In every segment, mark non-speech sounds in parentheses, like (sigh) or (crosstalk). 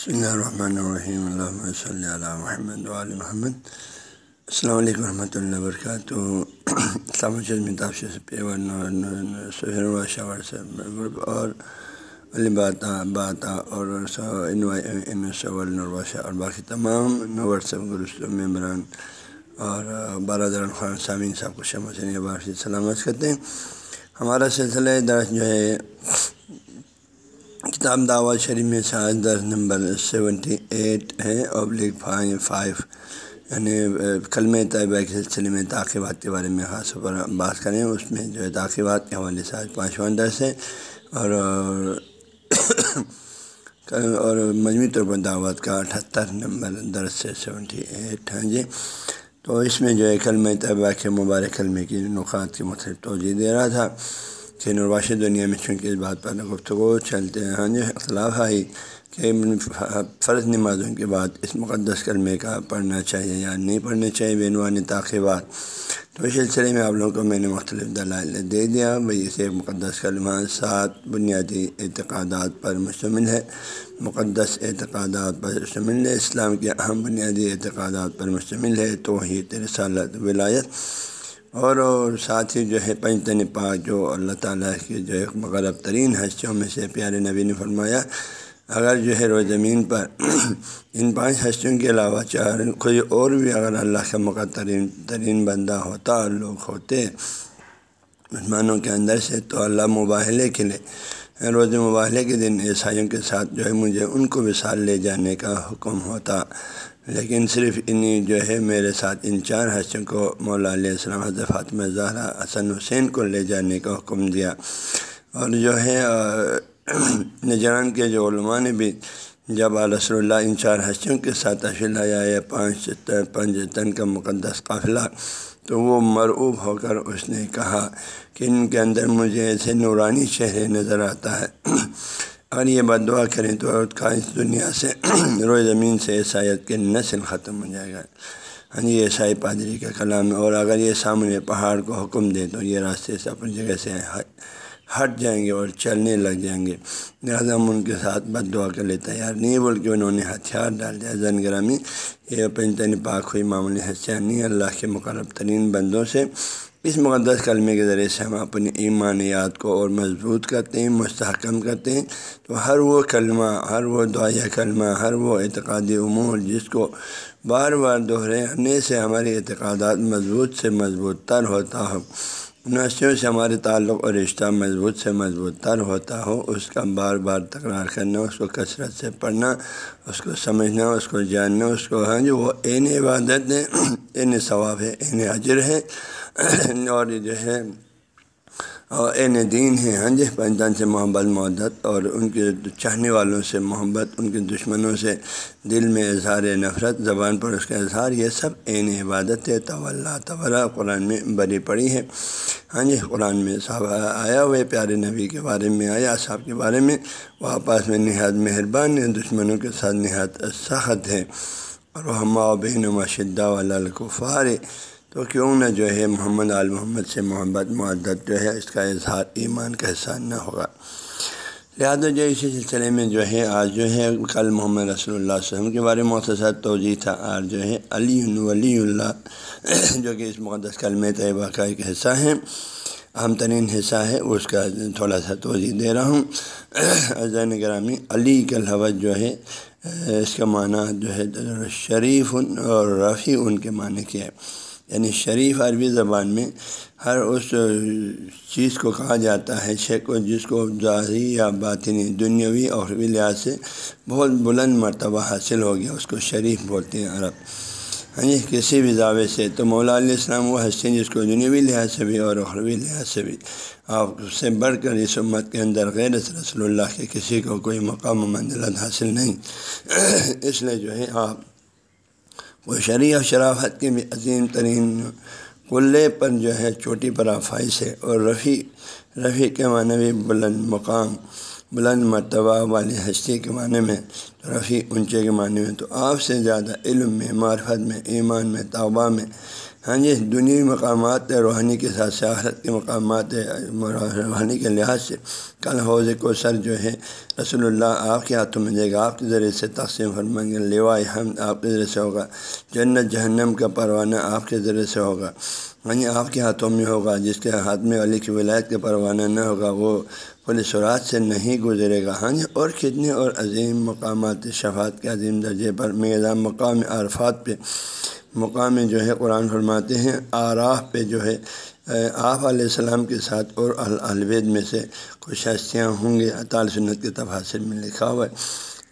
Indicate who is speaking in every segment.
Speaker 1: بسم اللہ الرحمن الرحیم اللہ صلی اللہ محمد علیہ محمد السلام علیکم ورحمۃ اللہ وبرکاتہ سلام شاور سے گروپ اور علی باتا باتا اور اور باقی تمام واٹسپ گروپ ممبران اور برادر خان سامعین صاحب کو شمع سے سلامت کرتے ہیں ہمارا سلسلہ درس جو ہے کتاب دعوت شریف میں شاید درس نمبر سیونٹی ایٹ ہے ابلک فائیو فائیو یعنی کلم طیبہ کے سلسلے میں تاخیبات کے بارے میں خاص طور پر بات کریں، اس میں جو ہے تاخیبات کے حوالے سے آج پانچواں درس ہے، اور اور مجموعی طور پر دعوت کا اٹھہتر نمبر درس سے سیونٹی ایٹ ہیں جی۔ تو اس میں جو ہے کلمہ طیبہ کے مبارک کلمے کی نقات کی مختلف توجہ دے رہا تھا۔ کہ نرواش دنیا میں چونکہ اس بات پر گفتگو چلتے ہیں۔ ہاں جی اختلاف آئی کہ فرض نمازوں کے بعد اس مقدس کلمے کا پڑھنا چاہیے یا نہیں پڑھنا چاہیے بینوانی تاخیبات تو اس سلسلے میں آپ لوگوں کو میں نے مختلف دلائل دے دیا۔ بھائی اسے مقدس کلمہ سات بنیادی اعتقادات پر مشتمل ہے۔ مقدس اعتقادات پر مشتمل ہے۔ اسلام کے اہم بنیادی اعتقادات پر مشتمل ہے۔ توحید، رسالت، ولایت۔ اور ساتھ ہی جو ہے پنجتن پاک جو اللہ تعالیٰ کی جو ہے مغرب ترین ہستیوں میں سے پیارے نبی نے فرمایا، اگر جو ہے روز زمین پر (clears throat) ان پانچ ہستیوں کے علاوہ چار کوئی اور بھی اگر اللہ کا مقررین ترین بندہ ہوتا اور لوگ ہوتے مسلمانوں کے اندر سے، تو اللہ مباحلے کے لیے، روز مباحلے کے دن عیسائیوں کے ساتھ جو ہے مجھے ان کو وصال لے جانے کا حکم ہوتا۔ لیکن صرف انہیں جو ہے میرے ساتھ ان چار حسوں کو مولا علیہ السلام حضرت فاطمہ زہرا حسن حسین کو لے جانے کا حکم دیا۔ اور جو ہے نجران کے جو علماء نے بھی جب رسول اللہ ان چار ہستیوں کے ساتھ تشیل آیا ہے پانچ پانچ تن کا مقدس قافلہ، تو وہ مرعوب ہو کر اس نے کہا کہ ان کے اندر مجھے ایسے نورانی چہرے نظر آتا ہے۔ اگر یہ بد دعا کریں تو کا اس دنیا سے (clears throat) روئے زمین سے عیسائیت کے نسل ختم ہو جائے گا۔ ہاں جی عیسائی پادری کا کلام ہے اور اگر یہ سامنے پہاڑ کو حکم دے تو یہ راستے سے اپنی جگہ سے ہٹ جائیں گے اور چلنے لگ جائیں گے۔ لہٰذا ہم ان کے ساتھ بد دعا کے لیے تیار نہیں بول کے انہوں نے ہتھیار ڈال دیا۔ زن گرامی، یہ پنجن پاک ہوئی معمولی حسین نہیں اللہ کے مقرب ترین بندوں سے اس مقدس کلمے کے ذریعے سے ہم اپنی ایمانیات کو اور مضبوط کرتے ہیں، مستحکم کرتے ہیں۔ تو ہر وہ کلمہ، ہر وہ دعائیہ کلمہ، ہر وہ اعتقادی امور جس کو بار بار دہرانے سے ہمارے اعتقادات مضبوط سے مضبوط تر ہوتا ہو نسیوں سے ہمارے تعلق اور رشتہ مضبوط سے مضبوط تر ہوتا ہو، اس کا بار بار تکرار کرنا، اس کو کثرت سے پڑھنا، اس کو سمجھنا، اس کو جاننا، اس کو ہاں جو وہ عین عبادت ہے، عین ثواب ہے، عین اجر ہے۔ (coughs) اور جو ہے، اور این دین ہے ہاں جی پنجان سے محبت محدت اور ان کے چاہنے والوں سے محبت، ان کے دشمنوں سے دل میں اظہار نفرت، زبان پر اس کا اظہار، یہ سب عین عبادت ہے تو قرآن میں بری پڑی ہے۔ ہاں جی قرآن میں صاحب آیا ہوئے پیارے نبی کے بارے میں، آیا صاحب کے بارے میں وہ آپس میں نہایت مہربان ہے دشمنوں کے ساتھ نہایت سخت ہے اور وہ ہما بین مشدہ والفار تو کیوں نہ جو ہے محمد آل محمد سے محبت معدت جو ہے اس کا اظہار ایمان کا احسان نہ ہوگا۔ لہٰذا جو اسی سلسلے میں جو ہے آج جو ہے کل محمد رسول اللہ علیہ وسلم کے بارے میں مختصر توجہ تھا۔ آج جو ہے علی ولی اللہ (clears throat) جو کہ اس مقدس کلم طیبہ کا ایک حصہ ہے، اہم ترین حصہ ہے، اس کا تھوڑا سا توجہ دے رہا ہوں۔ (clears throat) عزین گرامی علی کا لفظ جو ہے، اس کا معنی جو ہے شریف اور رفیع ان کے معنی کیا ہے۔ یعنی شریف عربی زبان میں ہر اس چیز کو کہا جاتا ہے شے کو جس کو ظاہری یا باطنی، دنیاوی اور لحاظ سے بہت بلند مرتبہ حاصل ہو گیا، اس کو شریف بولتے ہیں عرب۔ ہاں جی کسی بھی دعوے سے۔ تو مولا علیہ السلام وہ ہنستے جس کو دنیاوی لحاظ سے بھی اور اخروی لحاظ سے بھی۔ آپ سے بڑھ کر اس امت کے اندر غیر رسول اللہ کے کسی کو کوئی مقام و منزلت حاصل نہیں۔ اس لیے جو ہے، آپ وہ شرع و شرافت کے بھی عظیم ترین قلعے پر جو ہے چوٹی پر آفائش ہے اور رفیع رفیع کے معنی بھی بلند مقام، بلند مرتبہ والی ہستی کے معنی میں، رفیع اونچے کے معنی میں، تو آپ سے زیادہ علم میں، معرفت میں، ایمان میں، توبہ میں ہاں جی دنیا مقامات روحانی کے ساتھ سیاحت کے مقامات روحانی کے لحاظ سے کل حوض کو سر جو ہے رسول اللہ آپ کے ہاتھوں میں دے گا۔ آپ کے ذریعے سے تقسیم فرمائیں گے لوائے ہم آپ کے ذریعے سے ہوگا۔ جنت جہنم کا پروانہ آپ کے ذریعے سے ہوگا۔ ہاں جی آپ کے ہاتھوں میں ہوگا، جس کے ہاتھ میں علی کی ولایت کا پروانہ نہ ہوگا، وہ پولیس سرات سے نہیں گزرے گا۔ ہاں جی اور کتنے اور عظیم مقامات شفات کے عظیم درجے پر میزان مقام عرفات پہ مقام جو ہے قرآن فرماتے ہیں، آراف پہ جو ہے آپ علیہ السلام کے ساتھ اور الوید میں سے کچھ ہستیاں ہوں گے اطال سنت کے تفاصر میں لکھا ہوا ہے۔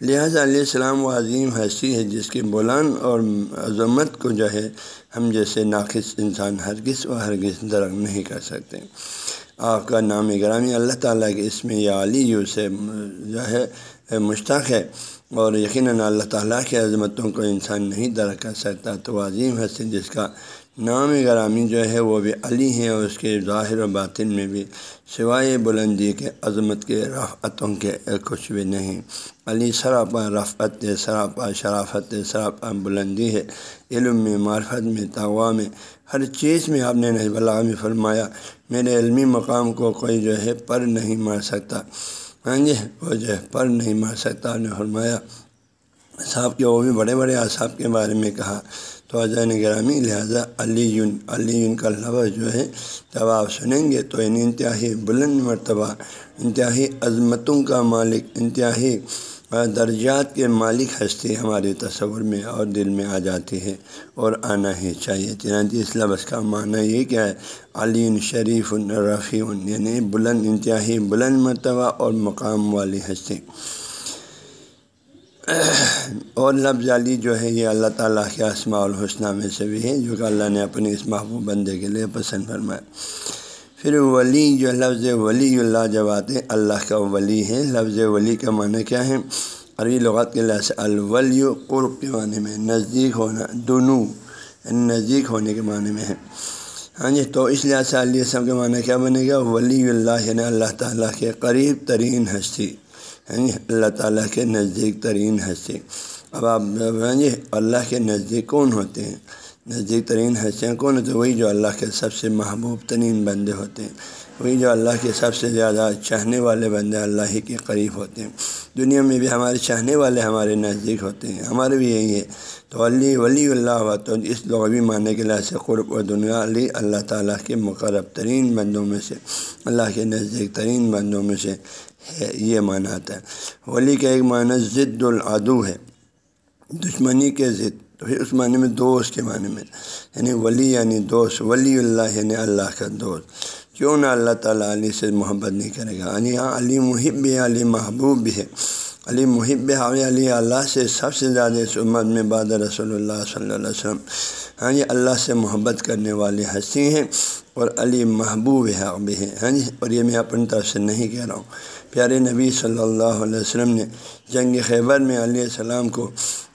Speaker 1: لہٰذا علیہ السلام وہ عظیم ہستی ہے جس کی بلند اور عظمت کو جو ہے ہم جیسے ناقص انسان ہرگز و ہرگز درخت نہیں کر سکتے۔ آپ کا نام گرامی اللہ تعالیٰ کے اس میں یا علی یو سے جو ہے، مشتاق ہے۔ اور یقیناً اللہ تعالیٰ کی عظمتوں کو انسان نہیں درک کر سکتا، تو عظیم حسین جس کا نام گرامی جو ہے وہ بھی علی ہیں اور اس کے ظاہر و باطن میں بھی سوائے بلندی کے عظمت کے رفعتوں کے کچھ بھی نہیں۔ علی سراپا رفعت سراپا شرافت سراپا بلندی ہے، علم میں، معرفت میں تغوا میں۔ ہر چیز میں آپ نے نظب اللہ میں فرمایا، میرے علمی مقام کو کوئی جو ہے پر نہیں مار سکتا۔ ہاں جی وہ جو ہے پر نہیں مار سکتا نے فرمایا صاحب کے وہ بھی بڑے بڑے اصحاب کے بارے میں کہا۔ تو عظین گرامی لہٰذا علی یون علی یون کا لفظ جو ہے، جب آپ سنیں گے تو ان انتہائی بلند مرتبہ، انتہائی عظمتوں کا مالک، انتہائی درجات کے مالک ہستی ہمارے تصور میں اور دل میں آ جاتی ہے اور آنا ہی چاہیے۔ چنانچہ اس لفظ کا معنی یہ کیا ہے علی شریف رفیع یعنی بلند انتہائی بلند مرتبہ اور مقام والی ہستی۔ اور لفظ علی جو ہے یہ اللہ تعالیٰ کے اسماع الحسنہ میں سے بھی ہے، جو کہ اللہ نے اپنے اس محبوب بندے کے لیے پسند فرمایا۔ پھر ولی جو لفظ ولی اللہ جب آتے اللہ کا ولی ہے لفظ ولی کا معنی کیا ہے؟ عربی لغات کے لحاظ سے الولی قرب کے معنی میں، نزدیک ہونا دونوں نزدیک ہونے کے معنی میں ہے۔ ہاں جی تو اس لحاظ سے علیہ السلام کے معنی کیا بنے گا؟ ولی اللہ یعنی اللہ تعالیٰ کے قریب ترین ہستی۔ ہاں جی اللہ تعالیٰ کے نزدیک ترین ہستی۔ اب آپ ہاں جی اللہ کے نزدیک کون ہوتے ہیں؟ نزدیک ترین ہستیاں کون ہوتے وہی جو اللہ کے سب سے محبوب ترین بندے ہوتے ہیں۔ وہی جو اللہ کے سب سے زیادہ چاہنے والے بندے اللہ ہی کے قریب ہوتے ہیں۔ دنیا میں بھی ہمارے چاہنے والے ہمارے نزدیک ہوتے ہیں۔ ہمارے بھی یہی ہے تو علی، ولی اللہ ہوا تو اس لغوی معنی کے لحاظ سے قرب و دنیا علی اللہ تعالیٰ کے مقرب ترین بندوں میں سے، اللہ کے نزدیک ترین بندوں میں سے ہے، یہ معنی آتا ہے۔ ولی کا ایک معنی ضد العدو ہے۔ دشمنی کے ضد تو پھر اس معنی میں دوست کے معنی میں یعنی ولی یعنی دوست، ولی اللہ یعنی اللہ کا دوست۔ کیوں نہ اللہ تعالیٰ علی سے محبت نہیں کرے گا؟ یعنی ہاں علی محب بھی علی محبوب بھی ہے۔ علی محب حاوی علی اللہ سے سب سے زیادہ اس امت میں بعد رسول اللہ صلی اللہ علیہ وسلم۔ ہاں جی اللہ سے محبت کرنے والی ہستی ہیں، اور علی محبوب حق بھی ہے ہاں جی اور یہ میں اپنی طرف سے نہیں کہہ رہا ہوں۔ پیارے نبی صلی اللہ علیہ وسلم نے جنگ خیبر میں علیہ السلام کو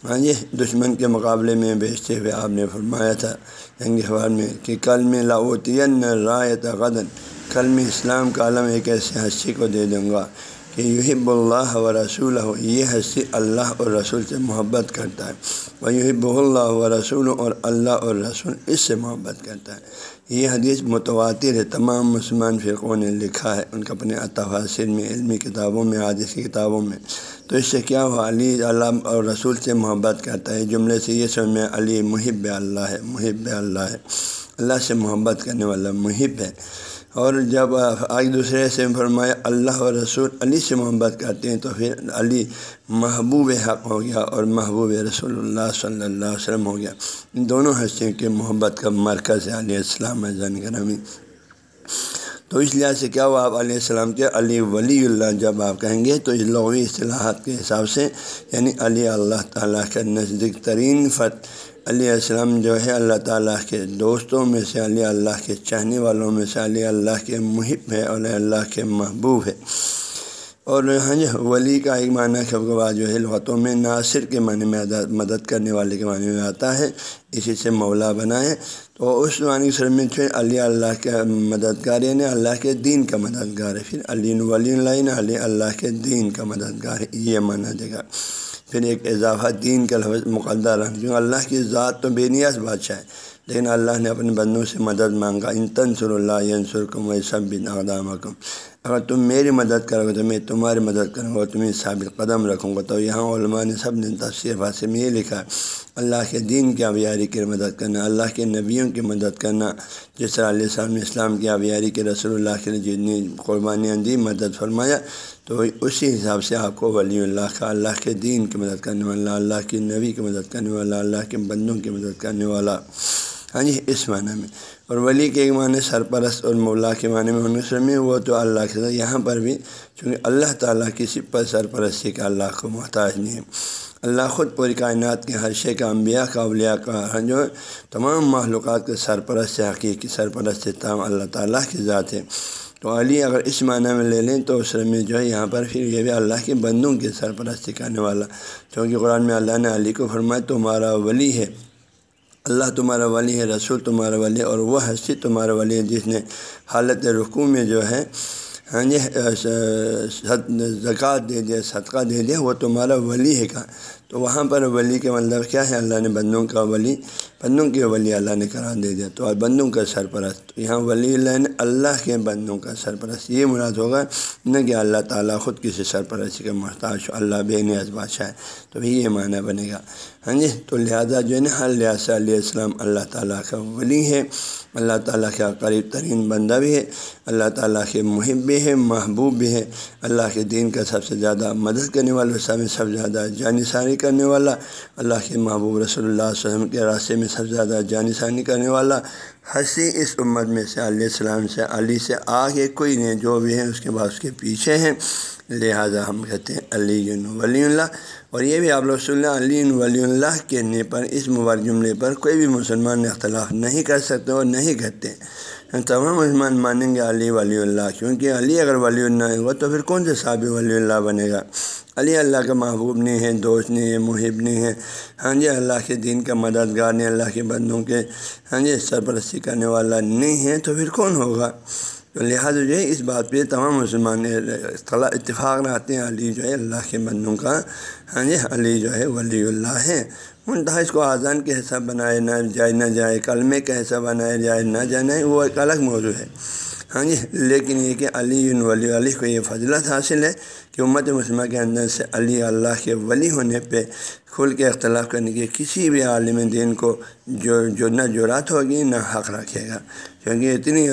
Speaker 1: ہاں جی دشمن کے مقابلے میں بیچتے ہوئے آپ نے فرمایا تھا، جنگ خیبر میں، کہ کل میں لاؤتین رایت غدن کل میں اسلام کا عالم ایک ایسے ہستی کو دے دوں گا کہ یحب اللہ و رسول ہو یہ ہستی اللہ اور رسول سے محبت کرتا ہے وہ یحب اللہ و رسول اور اللہ اور رسول اس سے محبت کرتا ہے۔ یہ حدیث متواتر ہے، تمام مسلمان فرقوں نے لکھا ہے، ان کے اپنے تفاصر میں، علمی کتابوں میں حادث کی کتابوں میں۔ تو اس سے کیا ہوا؟ علی اللہ اور رسول سے محبت کرتا ہے۔ جملے سے یہ سمجھ میں علی محب اللہ ہے، محب اللہ ہے۔ اللہ سے محبت کرنے والا محب ہے۔ اور جب آج دوسرے سے فرمایا، اللہ اور رسول علی سے محبت کرتے ہیں، تو پھر علی محبوب حق ہو گیا اور محبوب رسول اللہ صلی اللہ علیہ وسلم ہو گیا۔ ان دونوں ہستیوں کے محبت کا مرکز ہے، علیہ السلام زین گرامی۔ تو اس لحاظ سے کیا ہوا؟ آپ علیہ السلام کے علی ولی اللہ جب آپ کہیں گے تو اس لغوی اصطلاحات کے حساب سے یعنی علی اللہ تعالیٰ کے نزدیک ترین فت، علیہ السلام جو ہے اللہ تعالیٰ کے دوستوں میں سے علی اللہ کے چاہنے والوں میں سے علی اللہ کے محب ہے اور اللہ کے محبوب ہے۔ اور ہاں جی ولی کا ایک معنی خبر جو ہے لغتوں میں ناصر کے معنی میں مدد کرنے والے کے معنی میں آتا ہے، اسی سے مولا بنائے تو اس معنی سر میں جو علی اللہ کے مددگار یعنی اللہ کے دین کا مددگار ہے پھر علی ولی اللہ علی اللہ کے دین کا مددگار ہے یہ مانا دے گا پھر ایک اضافہ دین کا لفظ مقدر کیونکہ اللہ کی ذات تو بے نیاز بادشاہ ہے، لیکن اللہ نے اپنے بندوں سے مدد مانگا۔ ان تنسر اللہ ینسر کم و سب بن اقدام اگر تم میری مدد کرو گے تو میں تمہاری مدد کروں گا تمہیں ثابت قدم رکھوں گا۔ تو یہاں علماء نے سب نے تفسیر بھاشے میں یہ لکھا، اللہ کے دین کی آبیاری کی مدد کرنا، اللہ کے نبیوں کی مدد کرنا۔ جس طرح علیہ السلام اسلام کی آبیاری کے رسول اللہ کے لیے جتنی قربانیاں دی، مدد فرمایا، تو اسی حساب سے آپ کو ولی اللہ کا، اللہ کے دین کی مدد کرنے والا، اللہ کے نبی کی مدد کرنے والا، اللہ کے بندوں کی مدد کرنے والا۔ ہاں جی اس معنی میں۔ اور ولی کے ایک معنی سرپرست اور مولا کے معنی میں عنصر میں وہ تو اللہ کے ساتھ، یہاں پر بھی چونکہ اللہ تعالیٰ کسی پر سرپرستی کا اللہ کو محتاج نہیں ہے۔ اللہ خود پوری کائنات کے ہر شے کا انبیاء کا اولیاء کا ہاں جو تمام معلومات کے سرپرست، حقیقی سرپرست تام اللہ تعالیٰ کی ذات ہے۔ تو علی اگر اس معنی میں لے لیں تو اس میں جو ہے یہاں پر پھر یہ بھی اللہ کے بندوں کی سرپرستی کرنے والا۔ کیونکہ قرآن میں اللہ نے علی کو فرمایا، تمہارا ولی ہے۔ اللہ تمہارا ولی ہے، رسول تمہارا ولی اور وہ ہستی تمہارا ولی ہے جس نے حالت رقوع میں جو ہے ہاں جی زکوٰۃ دے دیا صدقہ دے دیا وہ تمہارا ولی ہے کہا تو وہاں پر ولی کے مطلب کیا ہے؟ اللہ نے بندوں کا ولی، بندوں کے ولی اللہ نے قرار دے دیا، تو بندوں کا سرپرست یہاں ولی اللہ نے اللہ کے بندوں کا سرپرست، یہ مراد ہوگا نہ کہ اللہ تعالیٰ خود کسی سرپرستی کا محتاج اللہ بے نیاز بادشاہ ہے، تو یہ معنی بنے گا۔ ہاں جی تو لہٰذا جو ہے نا ہر لہٰذا علیہ السلام اللہ تعالیٰ کا ولی ہے، اللہ تعالیٰ کا قریب ترین بندہ بھی ہے، اللہ تعالیٰ کے محب بھی ہے محبوب بھی ہے اللہ کے دین کا سب سے زیادہ مدد کرنے والے سب میں سب سے زیادہ جانصاری کرنے والا۔ اللہ کے محبوب رسول اللہ علیہ وسلم کے راستے میں سب سے زیادہ جانصانی کرنے والا۔ ہنسی اس امت میں سے، علیہ السلام سے، علی سے آگے کوئی نہیں، جو بھی ہے اس کے بعد اس کے پیچھے ہیں۔ لہٰذا ہم کہتے ہیں، علی ولی اللہ۔ اور یہ بھی آپ رسول اللہ علی ولی اللہ کہنے پر، اس مبارک جملے پر کوئی بھی مسلمان اختلاف نہیں کر سکتے اور نہیں کہتے۔ تمام مسلمان مانیں گے علی ولی اللہ، کیونکہ علی اگر ولی اللہ ہوا تو پھر کون سے صابی ولی اللہ بنے گا؟ علی اللہ کا محبوب نہیں ہے دوست نہیں ہے محب نہیں ہے ہاں جی اللہ کے دین کا مددگار نہیں، اللہ کے بندوں کے ہاں جی سرپرستی کرنے والا نہیں ہے، تو پھر کون ہوگا؟ تو لہٰذا جو ہے اس بات پہ تمام مسلمان اتفاق رہتے ہیں۔ علی جو ہے اللہ کے بندوں کا۔ ہاں جی علی جو ہے ولی اللہ ہے۔ منتہا اس کو آزان کے حصہ بنائے، نہ جائے نہ جائے، کلمے کا حصہ بنائے، جائے، نہ جائے وہ ایک الگ موضوع ہے۔ ہاں جی لیکن یہ کہ علی ولی، علی کو یہ فضلت حاصل ہے کہ امت مسلمہ کے اندر سے علی اللہ کے ولی ہونے پہ کھل کے اختلاف کرنے کے کسی بھی عالم دین کو جو جو نہ جرات ہوگی، نہ حق رکھے گا۔ کیونکہ اتنی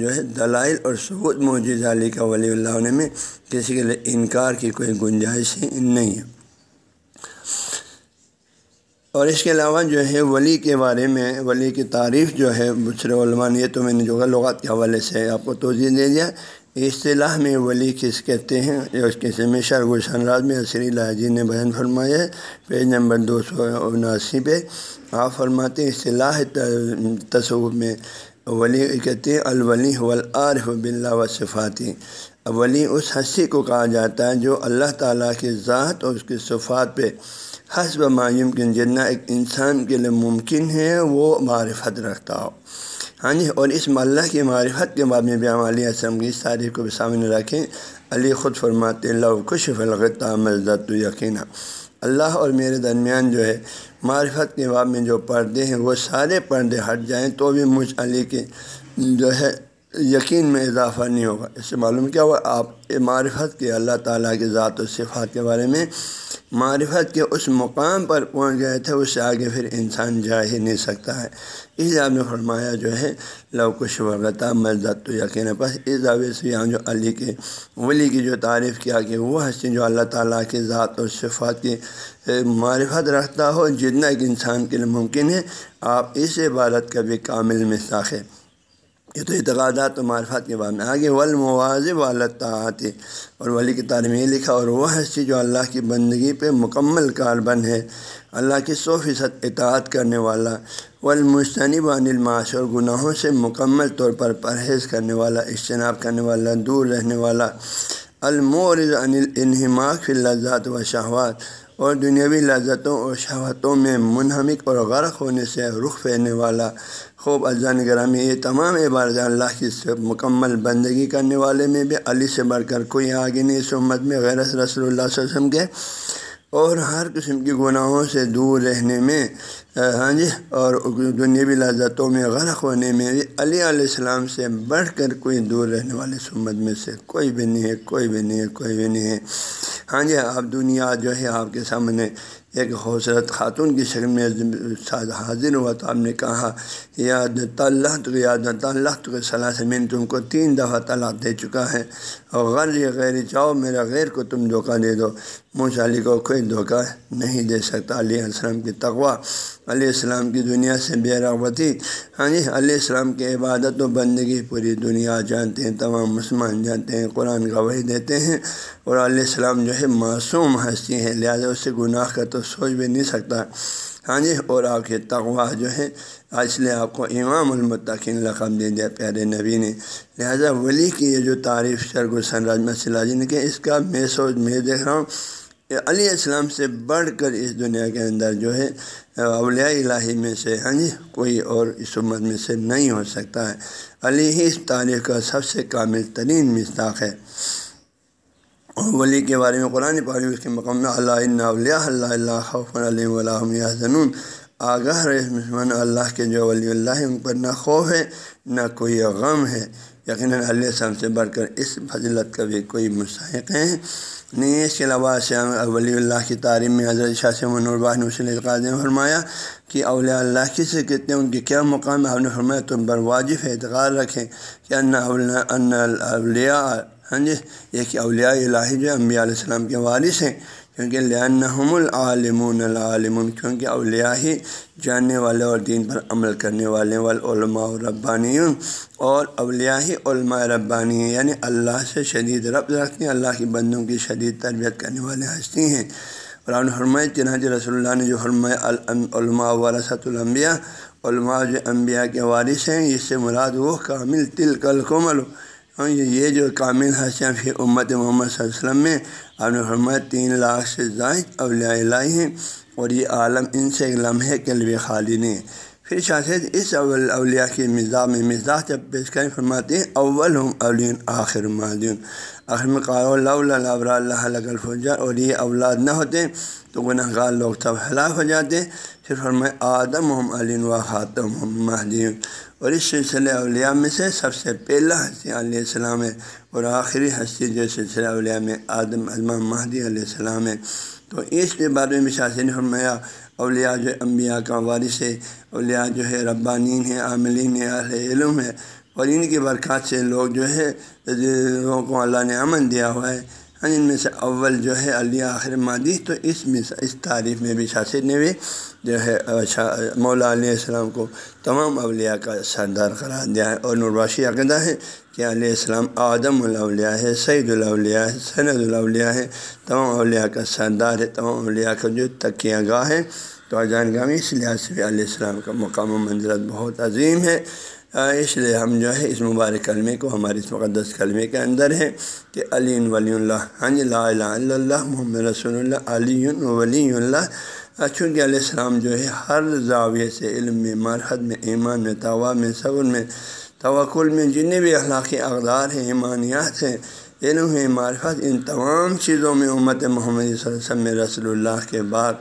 Speaker 1: جو ہے، دلائل اور ثبوت موجود علی کا ولی اللہ ہونے میں، کسی کے لیے انکار کی کوئی گنجائش نہیں ہے۔ اور اس کے علاوہ جو ہے، ولی کے بارے میں، ولی کی تعریف جو ہے بچر علماء نے یہ تو میں نے جو ہے لغات کے حوالے سے آپ کو توجہ دے دیا۔ اصطلاح میں ولی کس کہتے ہیں اس کے میں گلشان راز میں عصری لاجی نے بیان فرمایا ہے۔ پیج نمبر دو سو اناسی پہ آپ فرماتے ہیں، اصطلاح تصوف میں ولی کہتے ہیں، الولی والعارف باللہ و صفاتی ولی اس ہنسی کو کہا جاتا ہے جو اللہ تعالیٰ کی ذات اور اس کی صفات پہ حسب معیوم جتنا ایک انسان کے لیے ممکن ہے، وہ معرفت رکھتا ہو۔ ہاں جی اور اس اللہ کی معرفت کے بعد میں بھی ہم علیہ کی اس تاریخ کو بھی سامنے رکھیں۔ علی خود فرماتے اللہ خوش فلغتا مزد یقینا۔ اللہ اور میرے درمیان جو ہے معرفت کے بعد میں جو پردے ہیں، وہ سارے پردے ہٹ جائیں تو بھی مجھ علی کے جو ہے یقین میں اضافہ نہیں ہوگا۔ اس سے معلوم کیا ہوا، آپ معرفت کے اللہ تعالیٰ کے ذات و صفات کے بارے میں معرفت کے اس مقام پر پہنچ گئے تھے، اس سے آگے پھر انسان جا ہی نہیں سکتا ہے۔ اس آپ نے فرمایا جو ہے، لو کش وغیرہ مزد تو یقین بس اس دعوے سے یہاں جو علی کے ولی کی جو تعریف کیا کہ وہ ہستی جو اللہ تعالیٰ کے ذات اور صفات کی معرفت رکھتا ہو، جتنا ایک انسان کے لیے ممکن ہے، آپ اس عبارت کا بھی کامل مساخ ہے یہ تو اعتقادات و معرفت کے بعد میں۔ آگے ولمواز و اور ولی کی تعلیم یہ لکھا، اور وہ ہستی جو اللہ کی بندگی پہ مکمل کاربن ہے، اللہ کی سو فیصد اطاعت کرنے والا والمستنب عن المعاش اور گناہوں سے مکمل طور پر پرہیز کرنے والا، اجتناب کرنے والا، دور رہنے والا المورز انل انہماک فی لذات و شہوات اور دنیاوی لذتوں اور شہوتوں میں منہمک اور غرق ہونے سے رخ پھیرنے والا خوب اذان گرامی یہ تمام عبارت اللہ کی مکمل بندگی کرنے والے میں بھی علی سے بڑھ کر کوئی آگے نہیں اس امت میں غیر رسول اللہ صلی اللہ علیہ وسلم کے اور ہر قسم کی گناہوں سے دور رہنے میں ہاں جی اور دنیاوی لذتوں میں غرق ہونے میں بھی علی علیہ السلام سے بڑھ کر کوئی دور رہنے والے سمت میں سے کوئی بھی نہیں ہے، کوئی بھی نہیں ہے، کوئی بھی نہیں ہے۔ ہاں جی آپ دنیا جو ہے آپ کے سامنے ایک خوبصورت خاتون کی شکل میں حاضر ہوا تو آپ نے کہا، یاد طلّہ تو یاد اللہ تو صلاح سمین تم کو تین دفعہ طلاق دے چکا ہے۔ اور غیر یہ غیر چاہو میرا غیر کو تم دھوکہ دے دو۔ منہ علی کو کوئی دھوکہ نہیں دے سکتا۔ علیہ السلام کی تقوا علیہ السلام کی دنیا سے بے رغبتی۔ ہاں جی علیہ السلام کی عبادت و بندگی پوری دنیا جانتے ہیں، تمام مسلمان جانتے ہیں، قرآن گواہی دیتے ہیں۔ اور علیہ السلام جو ہے، معصوم ہستی ہے لہٰذا اس سے گناہ کا تو سوچ بھی نہیں سکتا۔ ہاں جی اور آپ کے تغوا جو ہے اس لیے آپ کو امام المتقین لقب دے دیا، پیارے نبی نے۔ لہٰذا ولی کی یہ جو تعریف شرگ السن راجمت سلاجی نے کہ اس کا میں سوچ، میں دیکھ رہا ہوں علیہ السلام سے بڑھ کر اس دنیا کے اندر جو ہے، اولیاء الہی میں سے ہاں جی کوئی اور اس امت میں سے نہیں ہو سکتا ہے۔ علی ہی اس تاریخ کا سب سے کامل ترین مستاق ہے۔ اور ولی کے بارے میں قرآن پاک اس کے مقام میں اللہ اللہ اللہ خوف علیہ اللہ زنون آگاہ مسلمان، اللہ کے جو ولی اللہ ان پر نہ خوف ہے، نہ کوئی غم ہے۔ یقیناً علیہ السلام سے بڑھ کر اس فضلت کا بھی کوئی مستحق ہیں۔ نہیں، اس کے علاوہ ولی اللہ کی تعلیم میں حضرت شاہ سے منوربا نے فرمایا کہ اولیاء اللہ کی سے کہتے ہیں؟ ان کے کیا مقام ہے آپ نے فرمایا تم پر واجب اعتقاد رکھیں کہ ان اولیاء ہاں جی یہ کہ اولیاء الہی جو انبیاء علیہ السلام کے وارث ہیں، کیونکہ لنحم العالمون العالمون، کیونکہ اولیاء ہی جاننے والے اور دین پر عمل کرنے والے والعلماء ربانی اور اولیاء ہی علماء ربانی ہیں یعنی اللہ سے شدید رب رکھتے ہیں، اللہ کی بندوں کی شدید تربیت کرنے والے ہستی ہیں۔ اور حرمۂ چنانچہ رسول اللہ نے جو حرمۂ علماء ورثۃ الانبیاء، علماء جو انبیاء کے وارث ہیں، اس سے مراد وہ کامل تل کل کومل یہ جو کامل حسیاں پھر امت محمد صلی اللہ علیہ وسلم میں آپ نے فرمایا تین لاکھ سے زائد اولیاء الہی ہیں اور یہ عالم ان سے ایک لمحے کے لیے خالی نہیں ہے۔ پھر شاید اس اول اولیاء کی مزاح میں مزاح جب پیش کریں فرماتے ہیں اول ہم اولین آخر مادین آخر میں اللہ اللہ اور یہ اولاد نہ ہوتے تو گناہ گار لوگ سب ہلاک ہو جاتے۔ پھر فرمائے آدم ہم علین و خاتم ہم مہدین اور اس سلسلے اولیاء میں سے سب سے پہلا ہستی علیہ السلام ہے اور آخری ہستی جو سلسلہ اولیاء میں آدم علم مہدی علیہ السلام ہے تو اس کے بارے میں شاث نے فرمایا اولیاء جو انبیاء کا وارث ہے اولیاء جو ہے ربانین ہے عاملین ہے اہل علم ہے اور ان کی برکات سے لوگ جو ہے لوگوں کو اللہ نے امن دیا ہوا ہے ہاں جی، ان میں سے اول جو ہے علی آخر مادی، تو اس میں اس تعریف میں بھی شاثر نے بھی جو ہے مولا علیہ السلام کو تمام اولیاء کا سردار قرار دیا ہے اور نرواشی عقیدہ ہے کہ علیہ السلام آدم الاولیاء ہے سعید الاولیاء ہے، سند الاولیاء ہے، تمام اولیاء کا سردار ہے، تمام اولیاء کا جو تکیہ گاہ ہے۔ تو اجان گاہ میں اس لحاظ سے علیہ السلام کا مقام و منظرت بہت عظیم ہے۔ اس لیے ہم جو ہے اس مبارک کلمے کو ہمارے اس مقدس کلمے کے اندر ہے کہ علی ولی اللہ ہاں جی لا الہ الا اللہ محمد رسول اللہ، علی ولی اللہ۔ چونکہ علیہ السلام جو ہے ہر زاویے سے علم میں، مرحد میں، ایمان میں طوا میں، صبر میں، توکل میں، جتنے بھی اخلاقی اقدار ہیں، ایمانیات ہیں، علم ہے معرفت، ان تمام چیزوں میں امت محمد صلی اللہ علیہ وسلم میں رسول اللہ کے بعد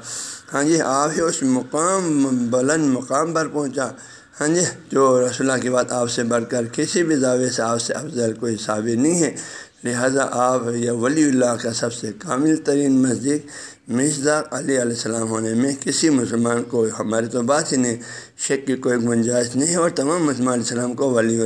Speaker 1: ہاں جی آپ ہی اس مقام، بلند مقام پر پہنچا۔ ہاں جی جو رسول اللہ کی بات آپ سے بڑھ کر کسی بھی دعوے سے آپ سے افضل کوئی ثابت نہیں ہے۔ لہذا آپ یا ولی اللہ کا سب سے کامل ترین مسجد مرزا علی علیہ السلام ہونے میں کسی مسلمان کو ہمارے تو بات ہی نہیں، شک کی کوئی گنجائش نہیں ہے اور تمام مسلمان علیہ السلام کو ولی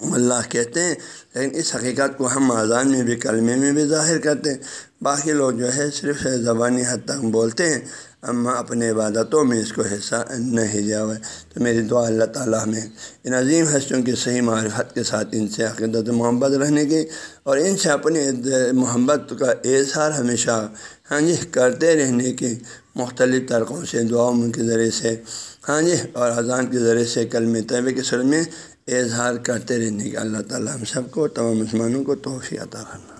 Speaker 1: اللہ کہتے ہیں، لیکن اس حقیقت کو ہم آزان میں بھی، کلمے میں بھی ظاہر کرتے ہیں۔ باقی لوگ جو ہے صرف زبانی حد تک بولتے ہیں، اما اپنے عبادتوں میں اس کو حصہ نہیں دیا ہوا ہے۔ تو میری دعا اللہ تعالیٰ میں ان عظیم ہستیوں کی صحیح معرفت کے ساتھ ان سے عقیدت محبت رہنے کی اور ان سے اپنی محبت کا اظہار ہمیشہ ہاں جی کرتے رہنے کی مختلف طرقوں سے، دعاؤں کے ذریعے سے ہاں جی اور اذان کے ذریعے سے کلم طیبے کے سر میں اظہار کرتے رہنے کی اللہ تعالیٰ ہم سب کو، تمام مسلمانوں کو توفیع عطا کرنا